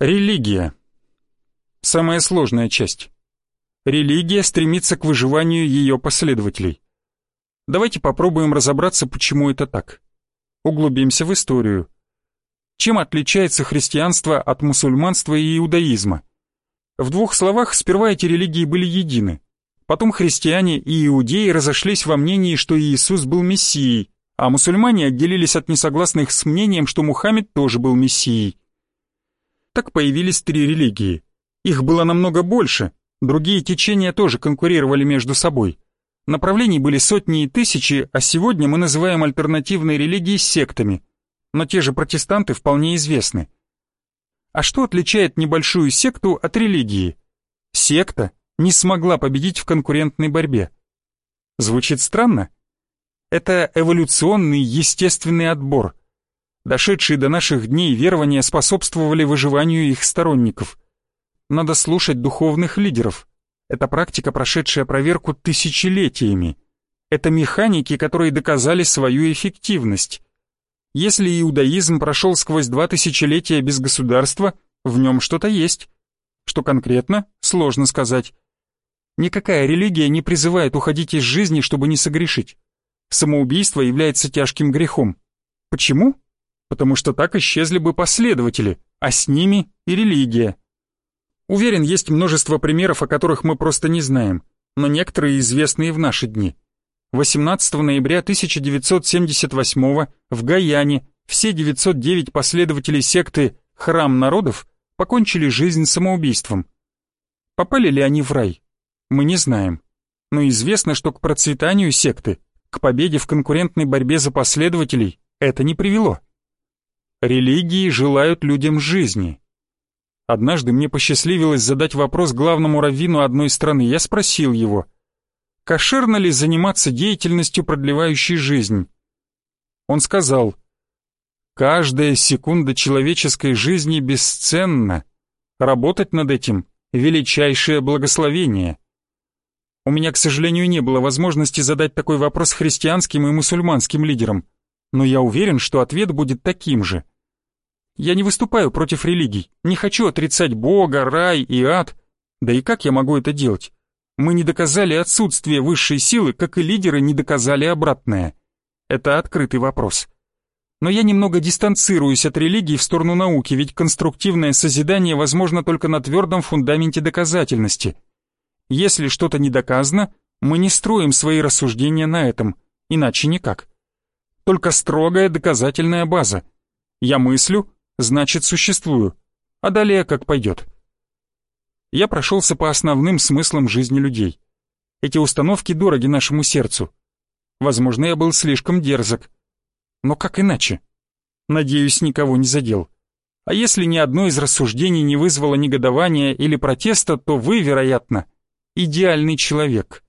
Религия. Самая сложная часть. Религия стремится к выживанию ее последователей. Давайте попробуем разобраться, почему это так. Углубимся в историю. Чем отличается христианство от мусульманства и иудаизма? В двух словах, сперва эти религии были едины. Потом христиане и иудеи разошлись во мнении, что Иисус был Мессией, а мусульмане отделились от несогласных с мнением, что Мухаммед тоже был Мессией. Так появились три религии. Их было намного больше, другие течения тоже конкурировали между собой. Направлений были сотни и тысячи, а сегодня мы называем альтернативные религии сектами. Но те же протестанты вполне известны. А что отличает небольшую секту от религии? Секта не смогла победить в конкурентной борьбе. Звучит странно? Это эволюционный естественный отбор. Дошедшие до наших дней верования способствовали выживанию их сторонников. Надо слушать духовных лидеров. Это практика, прошедшая проверку тысячелетиями. Это механики, которые доказали свою эффективность. Если иудаизм прошел сквозь два тысячелетия без государства, в нем что-то есть. Что конкретно, сложно сказать. Никакая религия не призывает уходить из жизни, чтобы не согрешить. Самоубийство является тяжким грехом. Почему? Потому что так исчезли бы последователи, а с ними и религия. Уверен, есть множество примеров, о которых мы просто не знаем, но некоторые известны и в наши дни. 18 ноября 1978 в Гаяне все 909 последователей секты «Храм народов» покончили жизнь самоубийством. Попали ли они в рай? Мы не знаем. Но известно, что к процветанию секты, к победе в конкурентной борьбе за последователей это не привело. Религии желают людям жизни, Однажды мне посчастливилось задать вопрос главному раввину одной страны. Я спросил его, кошерно ли заниматься деятельностью, продлевающей жизнь? Он сказал, каждая секунда человеческой жизни бесценна. Работать над этим — величайшее благословение. У меня, к сожалению, не было возможности задать такой вопрос христианским и мусульманским лидерам, но я уверен, что ответ будет таким же — я не выступаю против религий, не хочу отрицать Бога, рай и ад. Да и как я могу это делать? Мы не доказали отсутствие высшей силы, как и лидеры не доказали обратное. Это открытый вопрос. Но я немного дистанцируюсь от религии в сторону науки, ведь конструктивное созидание возможно только на твердом фундаменте доказательности. Если что-то не доказано, мы не строим свои рассуждения на этом, иначе никак. Только строгая доказательная база. Я мыслю, значит существую, а далее как пойдет. Я прошелся по основным смыслам жизни людей. Эти установки дороги нашему сердцу. Возможно, я был слишком дерзок. Но как иначе? Надеюсь, никого не задел. А если ни одно из рассуждений не вызвало негодования или протеста, то вы, вероятно, идеальный человек.